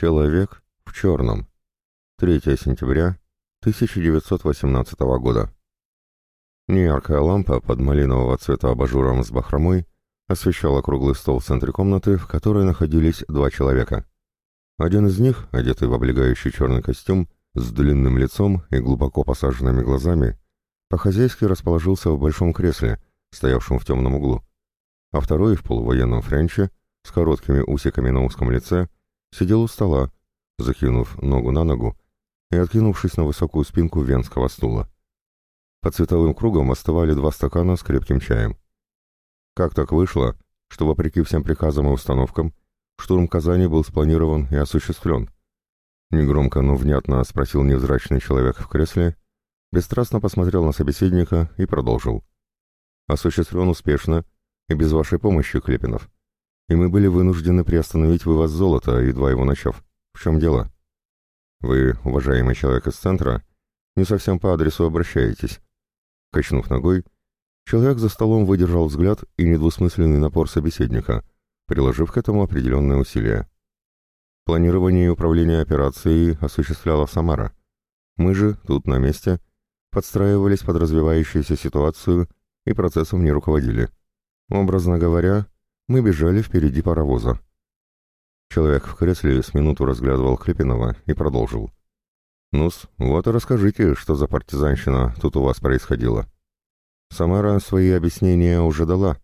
Человек в черном. 3 сентября 1918 года. Неяркая лампа под малинового цвета абажуром с бахромой освещала круглый стол в центре комнаты, в которой находились два человека. Один из них, одетый в облегающий черный костюм, с длинным лицом и глубоко посаженными глазами, по-хозяйски расположился в большом кресле, стоявшем в темном углу, а второй в полувоенном френче, с короткими усиками на узком лице, сидел у стола, закинув ногу на ногу и откинувшись на высокую спинку венского стула. По цветовым кругам остывали два стакана с крепким чаем. Как так вышло, что, вопреки всем приказам и установкам, штурм Казани был спланирован и осуществлен? Негромко, но внятно спросил невзрачный человек в кресле, бесстрастно посмотрел на собеседника и продолжил. Осуществлен успешно и без вашей помощи, Клепинов. И мы были вынуждены приостановить вывоз золота, едва его начав. В чем дело? Вы, уважаемый человек из центра, не совсем по адресу обращаетесь. Качнув ногой, человек за столом выдержал взгляд и недвусмысленный напор собеседника, приложив к этому определенные усилия. Планирование и управление операцией осуществляла Самара. Мы же, тут на месте, подстраивались под развивающуюся ситуацию и процессом не руководили. Образно говоря, мы бежали впереди паровоза. Человек в кресле с минуту разглядывал Клепинова и продолжил. «Ну-с, вот и расскажите, что за партизанщина тут у вас происходила». Самара свои объяснения уже дала.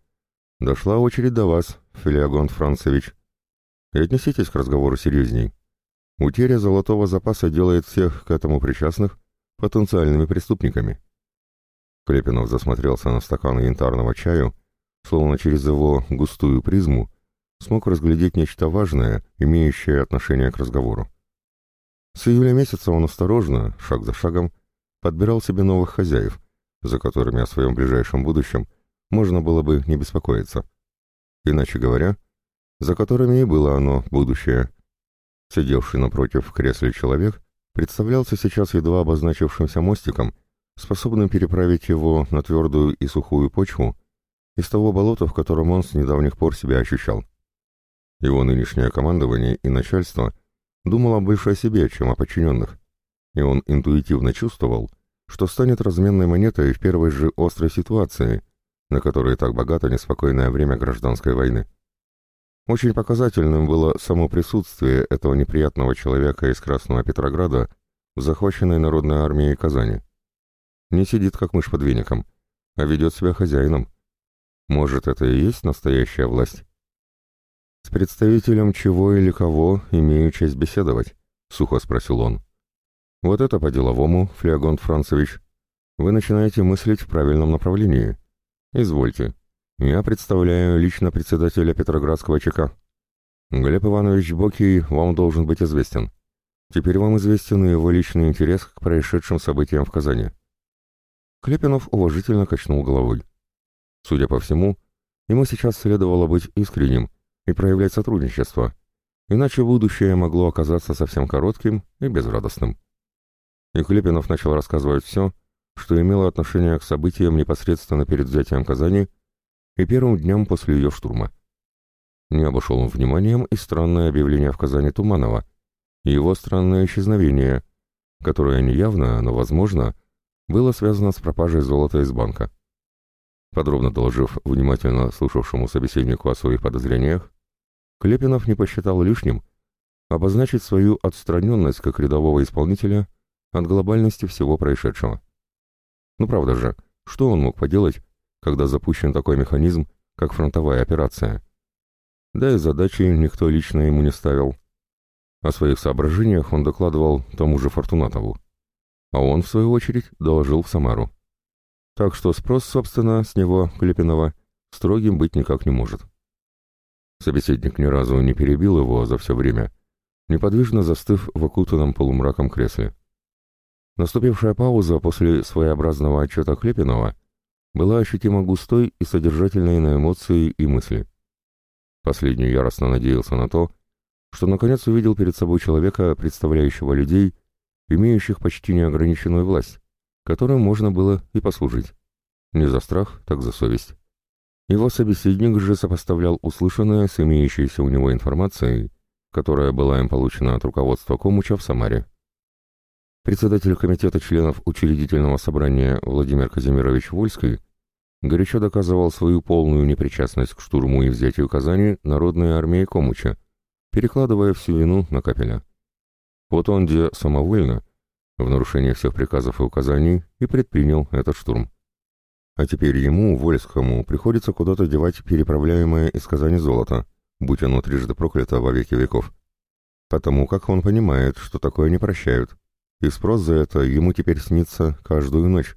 Дошла очередь до вас, Филиагон Францевич. И отнеситесь к разговору серьезней. Утеря золотого запаса делает всех к этому причастных потенциальными преступниками. Клепинов засмотрелся на стакан янтарного чаю, словно через его густую призму смог разглядеть нечто важное, имеющее отношение к разговору. С июля месяца он осторожно, шаг за шагом, подбирал себе новых хозяев, за которыми о своем ближайшем будущем можно было бы не беспокоиться. Иначе говоря, за которыми и было оно, будущее. Сидевший напротив в кресле человек представлялся сейчас едва обозначившимся мостиком, способным переправить его на твердую и сухую почву из того болота, в котором он с недавних пор себя ощущал. Его нынешнее командование и начальство думало больше о себе, чем о подчиненных, и он интуитивно чувствовал, что станет разменной монетой в первой же острой ситуации, на которой так богато неспокойное время гражданской войны. Очень показательным было само присутствие этого неприятного человека из Красного Петрограда в захваченной народной армии Казани. Не сидит как мышь под веником, а ведет себя хозяином. Может, это и есть настоящая власть? «С представителем чего или кого имею честь беседовать?» — сухо спросил он. «Вот это по-деловому, Флеогонт Францевич. Вы начинаете мыслить в правильном направлении. Извольте. Я представляю лично председателя Петроградского ЧК. Глеб Иванович Бокий вам должен быть известен. Теперь вам известен и его личный интерес к происшедшим событиям в Казани». Клепинов уважительно качнул головой. Судя по всему, ему сейчас следовало быть искренним и проявлять сотрудничество, иначе будущее могло оказаться совсем коротким и безрадостным. И Клепинов начал рассказывать все, что имело отношение к событиям непосредственно перед взятием Казани и первым дням после ее штурма. Не обошел он вниманием и странное объявление в Казани Туманова, и его странное исчезновение, которое неявно, но возможно, было связано с пропажей золота из банка. Подробно доложив внимательно слушавшему собеседнику о своих подозрениях, Клепинов не посчитал лишним обозначить свою отстраненность как рядового исполнителя от глобальности всего происшедшего. Ну правда же, что он мог поделать, когда запущен такой механизм, как фронтовая операция? Да и задачи никто лично ему не ставил. О своих соображениях он докладывал тому же Фортунатову. А он, в свою очередь, доложил в Самару. Так что спрос, собственно, с него, Клепинова, строгим быть никак не может. Собеседник ни разу не перебил его за все время, неподвижно застыв в окутанном полумраком кресле. Наступившая пауза после своеобразного отчета Клепинова была ощутимо густой и содержательной на эмоции и мысли. Последний яростно надеялся на то, что наконец увидел перед собой человека, представляющего людей, имеющих почти неограниченную власть, которым можно было и послужить. Не за страх, так за совесть. Его собеседник же сопоставлял услышанное с имеющейся у него информацией которая была им получена от руководства Комуча в Самаре. Председатель комитета членов учредительного собрания Владимир Казимирович Вольский горячо доказывал свою полную непричастность к штурму и взятию Казани народной армией Комуча, перекладывая всю вину на Капеля. Вот он где самовольно, в нарушение всех приказов и указаний, и предпринял этот штурм. А теперь ему, Вольскому, приходится куда-то девать переправляемое из Казани золото, будь оно трижды проклято во веки веков. Потому как он понимает, что такое не прощают, и спрос за это ему теперь снится каждую ночь.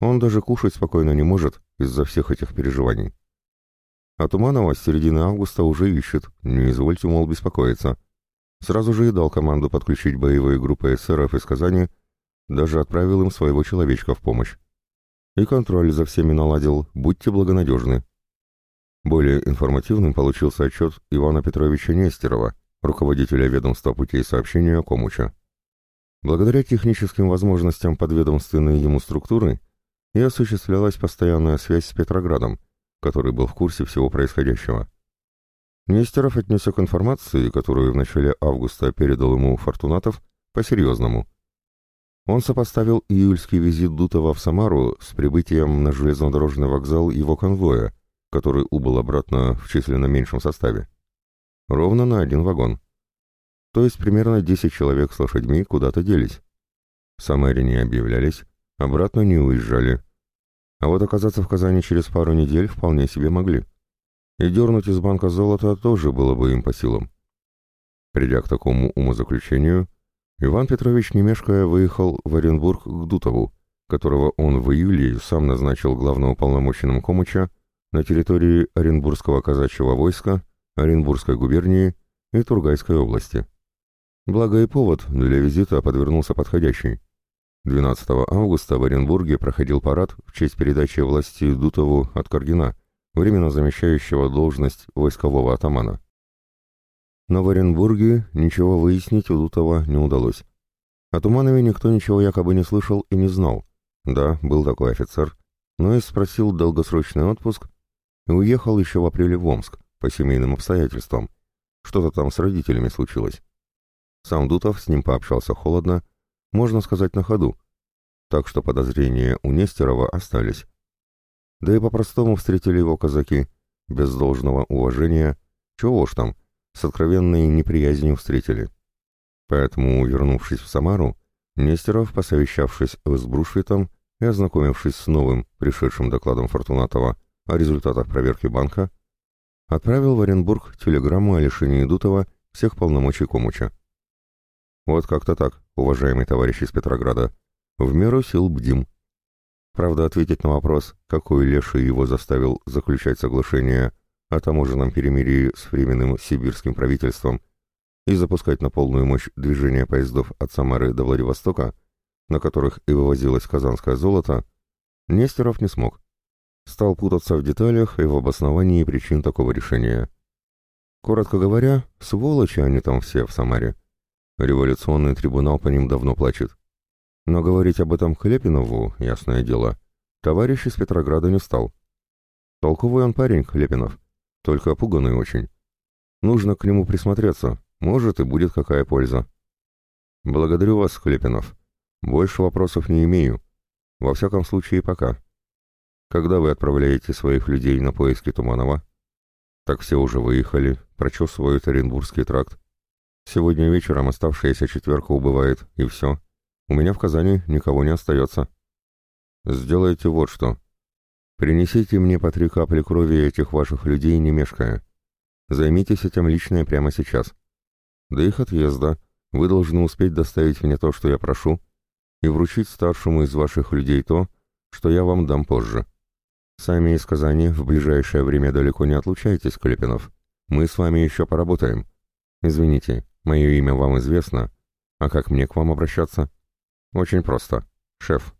Он даже кушать спокойно не может из-за всех этих переживаний. А Туманова с середины августа уже ищет, не извольте, мол, беспокоиться. Сразу же и дал команду подключить боевые группы эсеров из Казани, даже отправил им своего человечка в помощь. И контроль за всеми наладил, будьте благонадежны. Более информативным получился отчет Ивана Петровича Нестерова, руководителя ведомства путей сообщения Комуча. Благодаря техническим возможностям подведомственной ему структуры и осуществлялась постоянная связь с Петроградом, который был в курсе всего происходящего. Нестеров отнесся к информации, которую в начале августа передал ему Фортунатов, по-серьезному. Он сопоставил июльский визит Дутова в Самару с прибытием на железнодорожный вокзал его конвоя, который убыл обратно в численно меньшем составе. Ровно на один вагон то есть примерно 10 человек с лошадьми куда-то делись. В Самаре не объявлялись, обратно не уезжали. А вот оказаться в Казани через пару недель вполне себе могли. И дернуть из банка золота тоже было бы им по силам. Придя к такому умозаключению, Иван Петрович, не мешкая, выехал в Оренбург к Дутову, которого он в июле сам назначил главноуполномоченным Комуча на территории Оренбургского казачьего войска, Оренбургской губернии и Тургайской области. Благо и повод для визита подвернулся подходящий. 12 августа в Оренбурге проходил парад в честь передачи власти Дутову от Каргина, временно замещающего должность войскового атамана. Но в Оренбурге ничего выяснить у Дутова не удалось. О Туманове никто ничего якобы не слышал и не знал. Да, был такой офицер, но и спросил долгосрочный отпуск и уехал еще в апреле в Омск по семейным обстоятельствам. Что-то там с родителями случилось. Сам Дутов с ним пообщался холодно, можно сказать, на ходу, так что подозрения у Нестерова остались. Да и по-простому встретили его казаки, без должного уважения, чего уж там, с откровенной неприязнью встретили. Поэтому, вернувшись в Самару, Нестеров, посовещавшись с Брушвитом и ознакомившись с новым, пришедшим докладом Фортунатова о результатах проверки банка, отправил в Оренбург телеграмму о лишении Дутова всех полномочий Комуча. Вот как-то так, уважаемый товарищ из Петрограда. В меру сил бдим. Правда, ответить на вопрос, какой леший его заставил заключать соглашение о таможенном перемирии с временным сибирским правительством и запускать на полную мощь движение поездов от Самары до Владивостока, на которых и вывозилось казанское золото, Нестеров не смог. Стал путаться в деталях и в обосновании причин такого решения. Коротко говоря, сволочи они там все в Самаре. Революционный трибунал по ним давно плачет. Но говорить об этом Хлепинову, ясное дело, товарищ из Петрограда не стал. Толковый он парень, Хлепинов, только опуганный очень. Нужно к нему присмотреться, может и будет какая польза. Благодарю вас, Хлепинов. Больше вопросов не имею. Во всяком случае, пока. Когда вы отправляете своих людей на поиски Туманова? Так все уже выехали, прочесывают Оренбургский тракт. Сегодня вечером оставшаяся четверка убывает, и все. У меня в Казани никого не остается. Сделайте вот что. Принесите мне по три капли крови этих ваших людей, не мешкая. Займитесь этим лично прямо сейчас. До их отъезда вы должны успеть доставить мне то, что я прошу, и вручить старшему из ваших людей то, что я вам дам позже. Сами из Казани в ближайшее время далеко не отлучайтесь, Клепинов. Мы с вами еще поработаем. Извините, Мое имя вам известно, а как мне к вам обращаться? Очень просто. Шеф.